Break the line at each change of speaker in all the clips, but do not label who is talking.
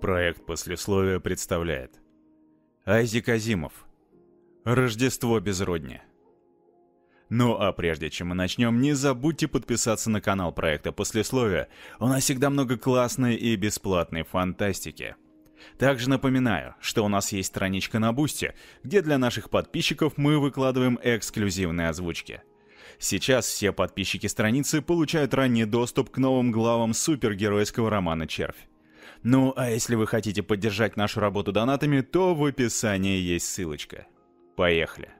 Проект послесловия представляет Айзек Азимов Рождество без родни Ну а прежде чем мы начнем, не забудьте подписаться на канал проекта Послесловия. У нас всегда много классной и бесплатной фантастики. Также напоминаю, что у нас есть страничка на Бусте, где для наших подписчиков мы выкладываем эксклюзивные озвучки. Сейчас все подписчики страницы получают ранний доступ к новым главам супергеройского романа «Червь». Ну, а если вы хотите поддержать нашу работу донатами, то в описании есть ссылочка. Поехали.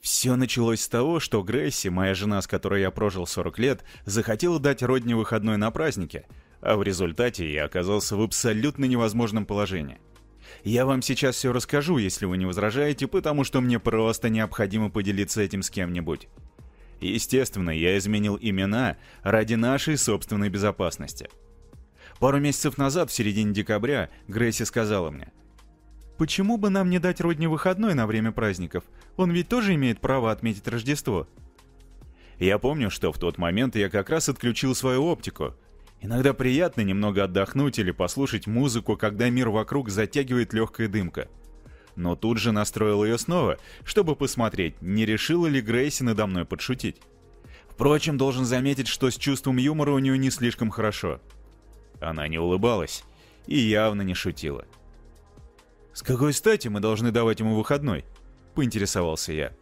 Все началось с того, что Грейси, моя жена, с которой я прожил 40 лет, захотела дать родне выходной на празднике, а в результате я оказался в абсолютно невозможном положении. Я вам сейчас все расскажу, если вы не возражаете, потому что мне просто необходимо поделиться этим с кем-нибудь. Естественно, я изменил имена ради нашей собственной безопасности. Пару месяцев назад, в середине декабря, Грейси сказала мне, «Почему бы нам не дать Родни выходной на время праздников? Он ведь тоже имеет право отметить Рождество». Я помню, что в тот момент я как раз отключил свою оптику. Иногда приятно немного отдохнуть или послушать музыку, когда мир вокруг затягивает легкая дымка – но тут же настроил ее снова, чтобы посмотреть, не решила ли Грейси надо мной подшутить. Впрочем, должен заметить, что с чувством юмора у нее не слишком хорошо. Она не улыбалась и явно не шутила. «С какой стати мы должны давать ему выходной?» — поинтересовался я.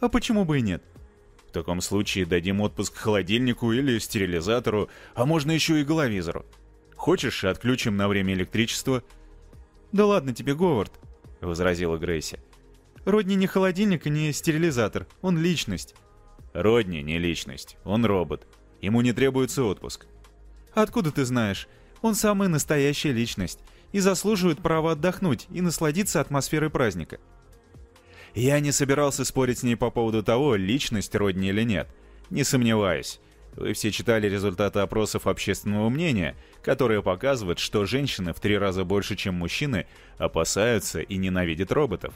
«А почему бы и нет?» «В таком случае дадим отпуск холодильнику или стерилизатору, а можно еще и головизору. Хочешь, отключим на время электричество?» «Да ладно тебе, Говард», — возразила Грейси. «Родни не холодильник и не стерилизатор. Он личность». «Родни не личность. Он робот. Ему не требуется отпуск». «Откуда ты знаешь? Он самая настоящая личность и заслуживает права отдохнуть и насладиться атмосферой праздника». Я не собирался спорить с ней по поводу того, личность Родни или нет. Не сомневаюсь. Вы все читали результаты опросов общественного мнения, которые показывают, что женщины в три раза больше, чем мужчины, опасаются и ненавидят роботов.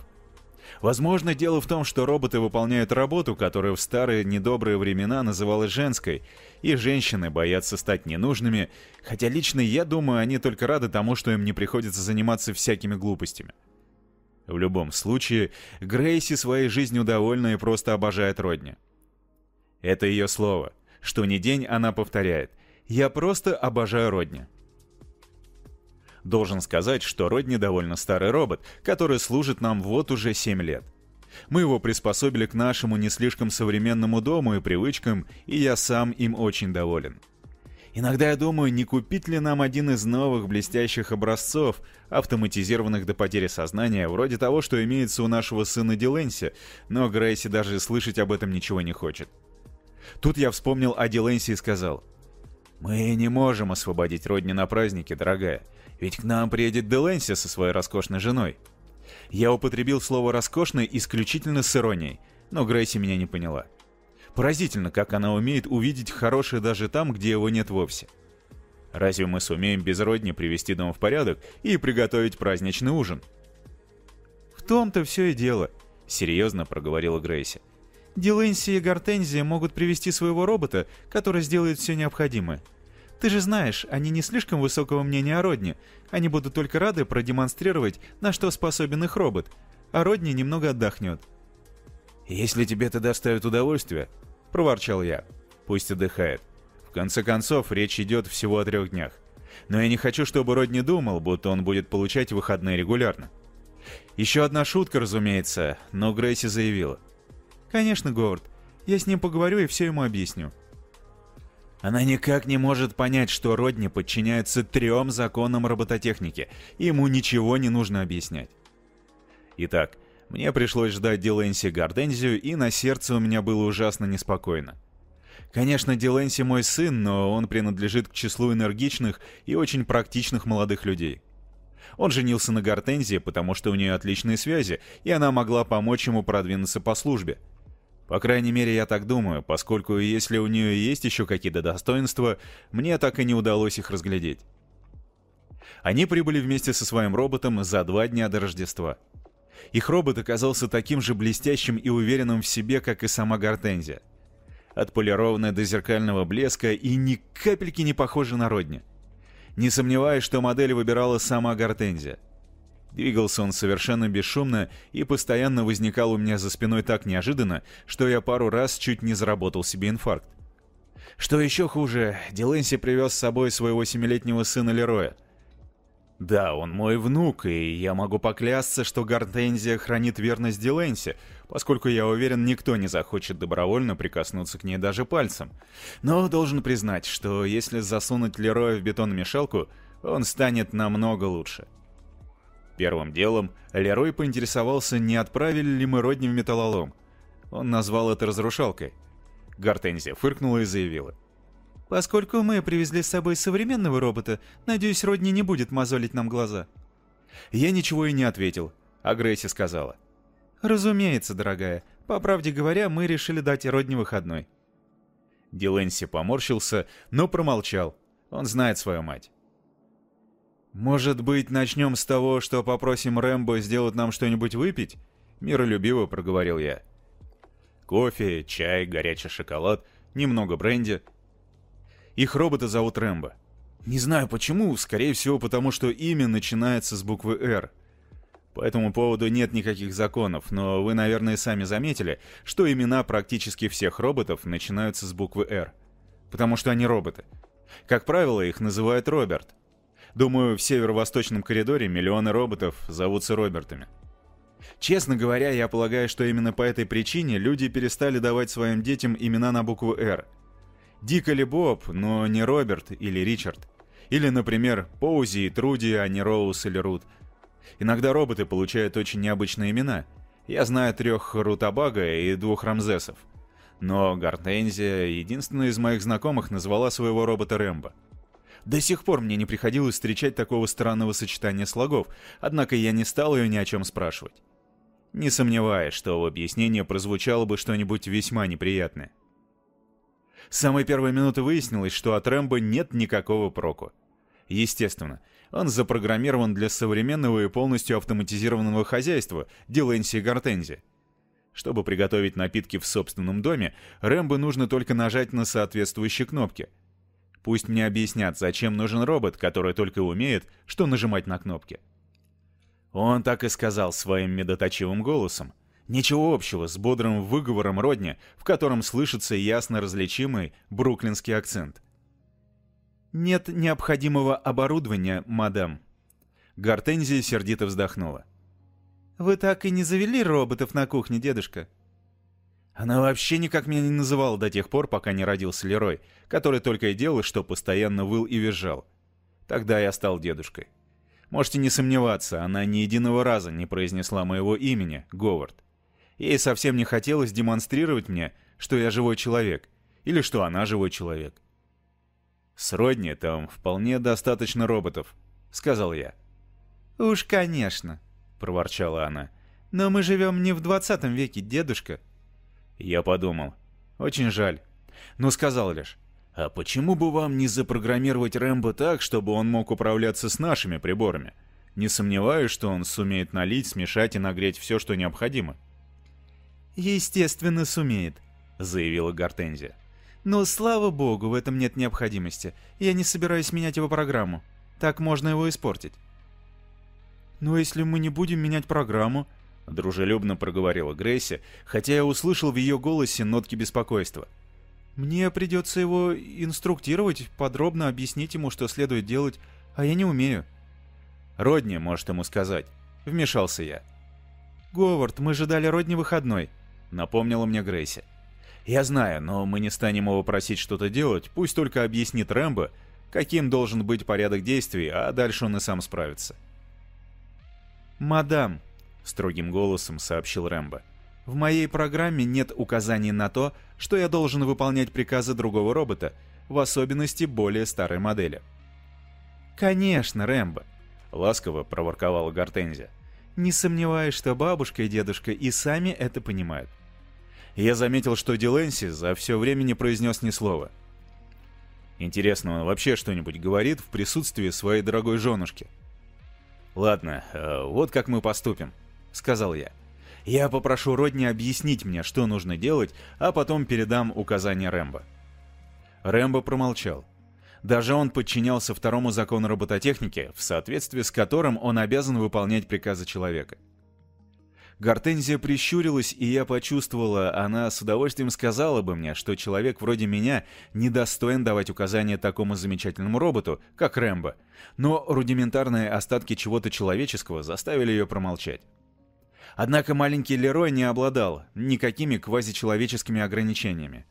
Возможно, дело в том, что роботы выполняют работу, которая в старые недобрые времена называлась женской, и женщины боятся стать ненужными, хотя лично я думаю, они только рады тому, что им не приходится заниматься всякими глупостями. В любом случае, Грейси своей жизнью довольна и просто обожает родни. Это ее слово — что ни день она повторяет «Я просто обожаю Родни». Должен сказать, что Родни довольно старый робот, который служит нам вот уже 7 лет. Мы его приспособили к нашему не слишком современному дому и привычкам, и я сам им очень доволен. Иногда я думаю, не купить ли нам один из новых блестящих образцов, автоматизированных до потери сознания, вроде того, что имеется у нашего сына Диленси, но Грейси даже слышать об этом ничего не хочет. Тут я вспомнил о Диленси и сказал. «Мы не можем освободить Родни на празднике, дорогая, ведь к нам приедет Деленси со своей роскошной женой». Я употребил слово «роскошный» исключительно с иронией, но Грейси меня не поняла. Поразительно, как она умеет увидеть хорошее даже там, где его нет вовсе. Разве мы сумеем без Родни привести дом в порядок и приготовить праздничный ужин? «В том-то все и дело», — серьезно проговорила Грейси. Дилэнси и Гортензия могут привести своего робота, который сделает все необходимое. Ты же знаешь, они не слишком высокого мнения о Родне. Они будут только рады продемонстрировать, на что способен их робот. А Родни немного отдохнет. «Если тебе это доставит удовольствие», — проворчал я, — «пусть отдыхает. В конце концов, речь идет всего о трех днях. Но я не хочу, чтобы Родни думал, будто он будет получать выходные регулярно». Еще одна шутка, разумеется, но Грейси заявила — «Конечно, Говард. Я с ним поговорю и все ему объясню». Она никак не может понять, что Родни подчиняется трем законам робототехники, и ему ничего не нужно объяснять. Итак, мне пришлось ждать Диленси Гардензию, и на сердце у меня было ужасно неспокойно. Конечно, Диленси мой сын, но он принадлежит к числу энергичных и очень практичных молодых людей. Он женился на Гортензии, потому что у нее отличные связи, и она могла помочь ему продвинуться по службе – по крайней мере, я так думаю, поскольку если у нее есть еще какие-то достоинства, мне так и не удалось их разглядеть. Они прибыли вместе со своим роботом за два дня до Рождества. Их робот оказался таким же блестящим и уверенным в себе, как и сама Гортензия. отполированная до зеркального блеска и ни капельки не похожа на Родни. Не сомневаюсь, что модель выбирала сама Гортензия. Двигался он совершенно бесшумно и постоянно возникал у меня за спиной так неожиданно, что я пару раз чуть не заработал себе инфаркт. Что еще хуже, Дилэнси привез с собой своего семилетнего сына Лероя. Да, он мой внук, и я могу поклясться, что Гортензия хранит верность Дилэнси, поскольку я уверен, никто не захочет добровольно прикоснуться к ней даже пальцем. Но должен признать, что если засунуть Лероя в бетономешалку, он станет намного лучше. Первым делом Лерой поинтересовался, не отправили ли мы Родни в металлолом. Он назвал это разрушалкой. Гортензия фыркнула и заявила. «Поскольку мы привезли с собой современного робота, надеюсь, Родни не будет мозолить нам глаза». Я ничего и не ответил, а Грейси сказала. «Разумеется, дорогая. По правде говоря, мы решили дать Родни выходной». Дилэнси поморщился, но промолчал. Он знает свою мать. «Может быть, начнем с того, что попросим Рэмбо сделать нам что-нибудь выпить?» Миролюбиво проговорил я. Кофе, чай, горячий шоколад, немного бренди. Их робота зовут Рэмбо. Не знаю почему, скорее всего потому, что имя начинается с буквы «Р». По этому поводу нет никаких законов, но вы, наверное, сами заметили, что имена практически всех роботов начинаются с буквы «Р». Потому что они роботы. Как правило, их называют Роберт. Думаю, в северо-восточном коридоре миллионы роботов зовутся Робертами. Честно говоря, я полагаю, что именно по этой причине люди перестали давать своим детям имена на букву «Р». Дик или Боб, но не Роберт или Ричард. Или, например, Поузи и Труди, а не Роуз или Рут. Иногда роботы получают очень необычные имена. Я знаю трех Рутабага и двух Рамзесов. Но Гортензия, единственная из моих знакомых, назвала своего робота Рэмбо. До сих пор мне не приходилось встречать такого странного сочетания слогов, однако я не стал ее ни о чем спрашивать. Не сомневаюсь, что в объяснении прозвучало бы что-нибудь весьма неприятное. С самой первой минуты выяснилось, что от Рэмбо нет никакого проку. Естественно, он запрограммирован для современного и полностью автоматизированного хозяйства Дилэнси и Гортензи. Чтобы приготовить напитки в собственном доме, Рэмбо нужно только нажать на соответствующие кнопки — Пусть мне объяснят, зачем нужен робот, который только умеет, что нажимать на кнопки. Он так и сказал своим медоточивым голосом. Ничего общего с бодрым выговором родни, в котором слышится ясно различимый бруклинский акцент. «Нет необходимого оборудования, мадам». Гортензия сердито вздохнула. «Вы так и не завели роботов на кухне, дедушка?» Она вообще никак меня не называла до тех пор, пока не родился Лерой, который только и делал, что постоянно выл и визжал. Тогда я стал дедушкой. Можете не сомневаться, она ни единого раза не произнесла моего имени, Говард. Ей совсем не хотелось демонстрировать мне, что я живой человек, или что она живой человек. «Сродни там вполне достаточно роботов», — сказал я. «Уж, конечно», — проворчала она. «Но мы живем не в двадцатом веке, дедушка». Я подумал. Очень жаль. Но сказал лишь. А почему бы вам не запрограммировать Рэмбо так, чтобы он мог управляться с нашими приборами? Не сомневаюсь, что он сумеет налить, смешать и нагреть все, что необходимо. «Естественно, сумеет», — заявила Гортензия. «Но, слава богу, в этом нет необходимости. Я не собираюсь менять его программу. Так можно его испортить». «Но если мы не будем менять программу, — дружелюбно проговорила Грейси, хотя я услышал в ее голосе нотки беспокойства. «Мне придется его инструктировать, подробно объяснить ему, что следует делать, а я не умею». «Родни может ему сказать», — вмешался я. «Говард, мы же дали Родни выходной», — напомнила мне Грейси. «Я знаю, но мы не станем его просить что-то делать, пусть только объяснит Рэмбо, каким должен быть порядок действий, а дальше он и сам справится». «Мадам», — строгим голосом сообщил Рэмбо. «В моей программе нет указаний на то, что я должен выполнять приказы другого робота, в особенности более старой модели». «Конечно, Рэмбо», — ласково проворковала Гортензия. «Не сомневаюсь, что бабушка и дедушка и сами это понимают». Я заметил, что Дилэнси за все время не произнес ни слова. Интересно, он вообще что-нибудь говорит в присутствии своей дорогой женушки? Ладно, э, вот как мы поступим. — сказал я. Я попрошу Родни объяснить мне, что нужно делать, а потом передам указания Рэмбо. Рэмбо промолчал. Даже он подчинялся второму закону робототехники, в соответствии с которым он обязан выполнять приказы человека. Гортензия прищурилась, и я почувствовала, она с удовольствием сказала бы мне, что человек вроде меня недостоин давать указания такому замечательному роботу, как Рэмбо, но рудиментарные остатки чего-то человеческого заставили ее промолчать. Однако маленький Лерой не обладал никакими квазичеловеческими ограничениями.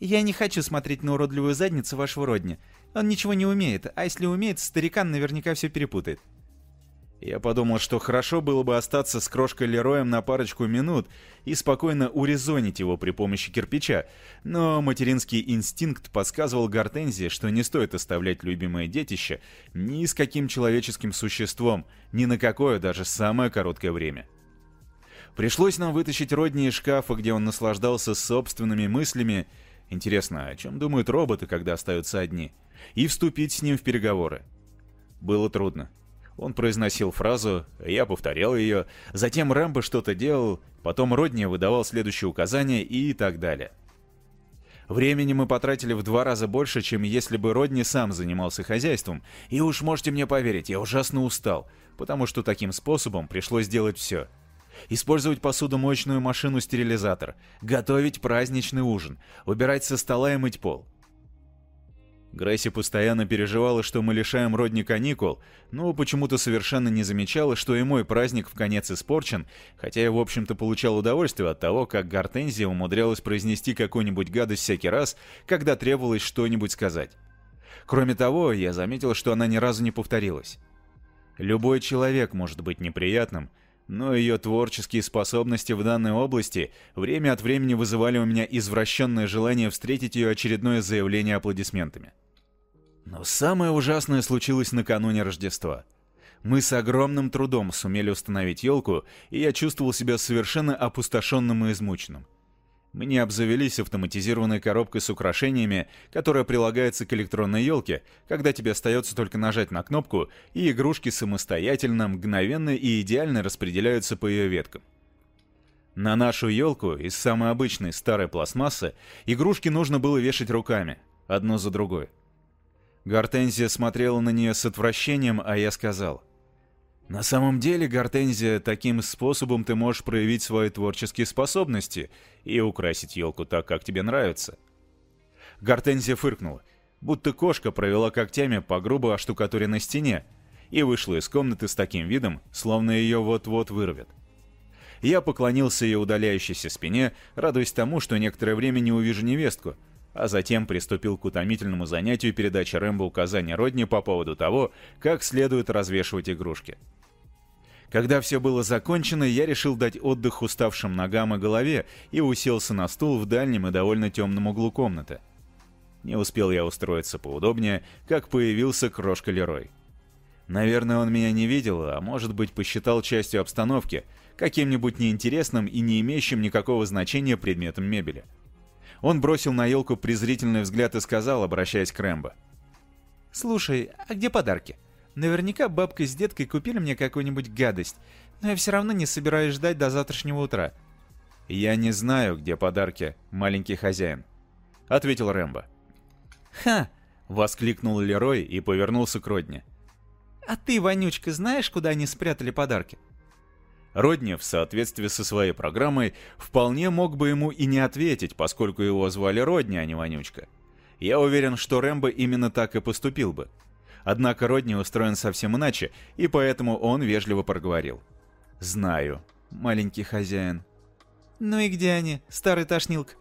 «Я не хочу смотреть на уродливую задницу вашего родни. Он ничего не умеет, а если умеет, старикан наверняка все перепутает».
Я подумал, что хорошо было бы остаться с крошкой Лероем на парочку минут и спокойно урезонить его при помощи кирпича, но материнский инстинкт подсказывал Гортензии, что не стоит оставлять любимое детище ни с каким человеческим существом, ни на какое даже самое короткое время. Пришлось нам вытащить Родни из шкафа, где он наслаждался собственными мыслями, интересно, о чем думают роботы, когда остаются одни, и вступить с ним в переговоры. Было трудно. Он произносил фразу, я повторял ее, затем Рэмбо что-то делал, потом Родни выдавал следующее указание и так далее. Времени мы потратили в два раза больше, чем если бы Родни сам занимался хозяйством, и уж можете мне поверить, я ужасно устал, потому что таким способом пришлось делать все. Использовать посудомоечную машину-стерилизатор, готовить праздничный ужин, убирать со стола и мыть пол. Грейси постоянно переживала, что мы лишаем Родни каникул, но почему-то совершенно не замечала, что и мой праздник в конец испорчен, хотя я, в общем-то, получал удовольствие от того, как Гортензия умудрялась произнести какую-нибудь гадость всякий раз, когда требовалось что-нибудь сказать. Кроме того, я заметил, что она ни разу не повторилась. Любой человек может быть неприятным, но ее творческие способности в данной области время от времени вызывали у меня извращенное желание встретить ее очередное заявление аплодисментами. Но самое ужасное случилось накануне Рождества. Мы с огромным трудом сумели установить елку, и я чувствовал себя совершенно опустошенным и измученным. Мы не обзавелись автоматизированной коробкой с украшениями, которая прилагается к электронной елке, когда тебе остается только нажать на кнопку, и игрушки самостоятельно, мгновенно и идеально распределяются по ее веткам. На нашу елку из самой обычной старой пластмассы игрушки нужно было вешать руками, одну за другой. Гортензия смотрела на нее с отвращением, а я сказал. «На самом деле, Гортензия, таким способом ты можешь проявить свои творческие способности и украсить елку так, как тебе нравится». Гортензия фыркнула, будто кошка провела когтями по грубо оштукатуренной стене и вышла из комнаты с таким видом, словно ее вот-вот вырвет. Я поклонился ее удаляющейся спине, радуясь тому, что некоторое время не увижу невестку, а затем приступил к утомительному занятию передачи Рэмбо указания Родни по поводу того, как следует развешивать игрушки. Когда все было закончено, я решил дать отдых уставшим ногам и голове и уселся на стул в дальнем и довольно темном углу комнаты. Не успел я устроиться поудобнее, как появился крошка Лерой. Наверное, он меня не видел, а может быть посчитал частью обстановки, каким-нибудь неинтересным и не имеющим никакого значения предметом мебели. Он бросил на елку презрительный взгляд и сказал, обращаясь к Рэмбо.
«Слушай, а где подарки? Наверняка бабка с деткой купили мне какую-нибудь гадость, но я все равно не собираюсь ждать до завтрашнего утра».
«Я не знаю, где подарки, маленький хозяин», — ответил Рэмбо.
«Ха!»
— воскликнул Лерой и повернулся к Родне.
«А ты, Вонючка, знаешь, куда они спрятали подарки?»
Родни, в соответствии со своей программой, вполне мог бы ему и не ответить, поскольку его звали Родни, а не Вонючка. Я уверен, что Рэмбо именно так и поступил бы. Однако Родни устроен совсем иначе, и поэтому он вежливо проговорил. «Знаю, маленький хозяин».
«Ну и где они, старый тошнилк?»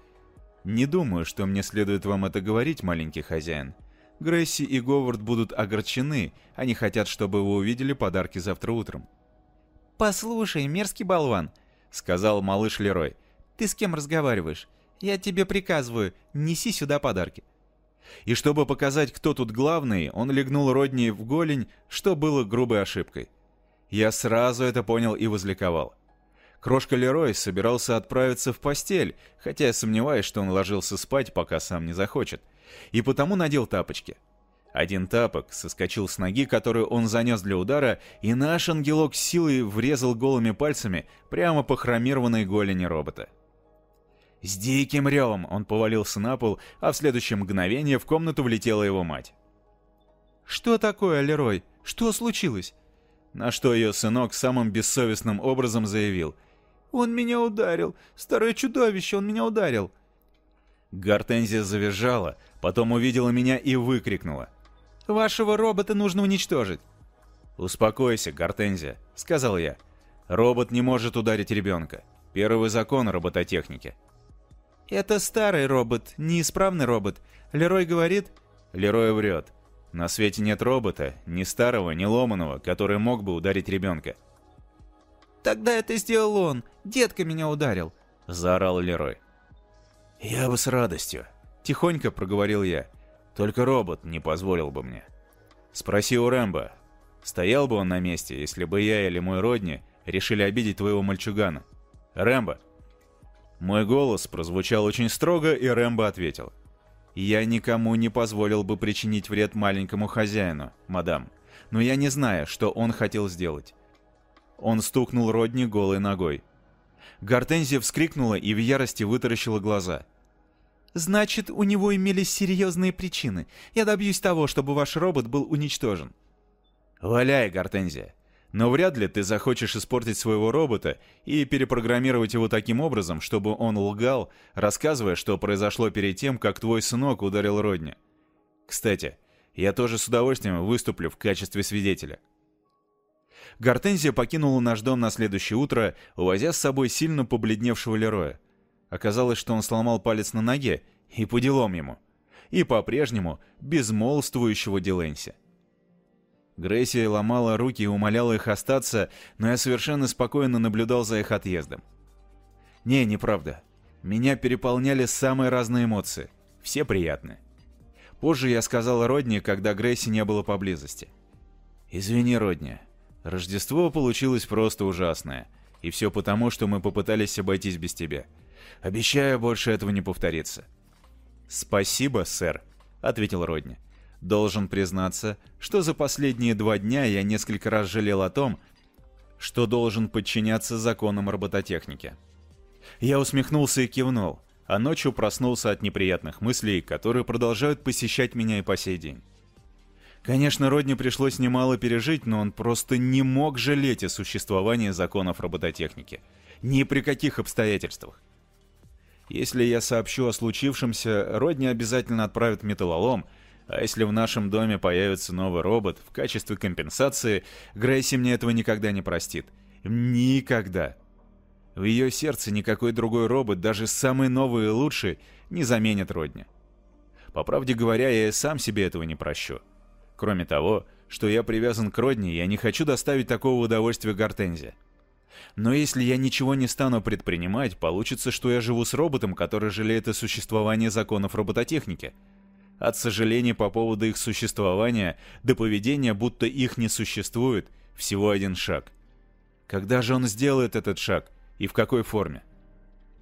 «Не думаю, что мне следует вам это говорить, маленький хозяин. Грейси и Говард будут огорчены, они хотят, чтобы вы увидели подарки завтра утром».
«Послушай, мерзкий болван», — сказал малыш Лерой. «Ты с кем разговариваешь? Я тебе приказываю, неси сюда подарки».
И чтобы показать, кто тут главный, он легнул Родни в голень, что было грубой ошибкой. Я сразу это понял и возликовал. Крошка Лерой собирался отправиться в постель, хотя я сомневаюсь, что он ложился спать, пока сам не захочет, и потому надел тапочки. Один тапок соскочил с ноги, которую он занес для удара, и наш ангелок силой врезал голыми пальцами прямо по хромированной голени робота. С диким ревом он повалился на пол, а в следующее мгновение в комнату влетела его мать.
«Что такое, Лерой? Что случилось?»
На что ее сынок самым бессовестным образом заявил.
«Он меня ударил! Старое чудовище, он меня ударил!»
Гортензия завизжала, потом увидела меня и выкрикнула.
«Вашего робота нужно уничтожить!»
«Успокойся, Гортензия», — сказал я. «Робот не может ударить ребенка. Первый закон робототехники».
«Это старый робот, неисправный робот. Лерой говорит...»
Лерой врет. На свете нет робота, ни старого, ни ломаного, который мог бы ударить ребенка.
«Тогда это сделал он. Детка меня ударил», —
заорал Лерой. «Я бы с радостью», — тихонько проговорил я. «Только робот не позволил бы мне». «Спроси у Рэмбо. Стоял бы он на месте, если бы я или мой родни решили обидеть твоего мальчугана? Рэмбо!» Мой голос прозвучал очень строго, и Рэмбо ответил. Я никому не позволил бы причинить вред маленькому хозяину, мадам. Но я не знаю, что он хотел сделать. Он стукнул Родни голой ногой. Гортензия вскрикнула и в ярости вытаращила глаза.
«Значит, у него имелись серьезные причины. Я добьюсь того, чтобы ваш робот был уничтожен».
«Валяй, Гортензия. Но вряд ли ты захочешь испортить своего робота и перепрограммировать его таким образом, чтобы он лгал, рассказывая, что произошло перед тем, как твой сынок ударил Родни. Кстати, я тоже с удовольствием выступлю в качестве свидетеля. Гортензия покинула наш дом на следующее утро, увозя с собой сильно побледневшего Лероя. Оказалось, что он сломал палец на ноге, и по делам ему. И по-прежнему безмолвствующего Дилэнси. Грейси ломала руки и умоляла их остаться, но я совершенно спокойно наблюдал за их отъездом. Не, неправда. Меня переполняли самые разные эмоции. Все приятные. Позже я сказал Родни, когда Грейси не было поблизости. «Извини, Родни. Рождество получилось просто ужасное. И все потому, что мы попытались обойтись без тебя. Обещаю, больше этого не повторится». «Спасибо, сэр», — ответил Родни. Должен признаться, что за последние два дня я несколько раз жалел о том, что должен подчиняться законам робототехники. Я усмехнулся и кивнул, а ночью проснулся от неприятных мыслей, которые продолжают посещать меня и по сей день. Конечно, Родни пришлось немало пережить, но он просто не мог жалеть о существовании законов робототехники. Ни при каких обстоятельствах. Если я сообщу о случившемся, Родни обязательно отправит металлолом, а если в нашем доме появится новый робот в качестве компенсации, Грейси мне этого никогда не простит. Никогда. В ее сердце никакой другой робот, даже самый новый и лучший, не заменит Родни. По правде говоря, я и сам себе этого не прощу. Кроме того, что я привязан к Родни, я не хочу доставить такого удовольствия Гортензе. Но если я ничего не стану предпринимать, получится, что я живу с роботом, который жалеет о существовании законов робототехники — от сожаления по поводу их существования до поведения, будто их не существует, всего один шаг. Когда же он сделает этот шаг и в какой форме?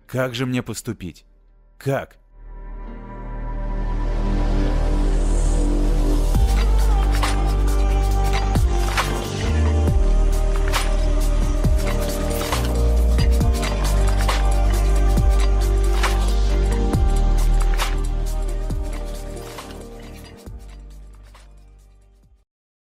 Как же мне поступить? Как?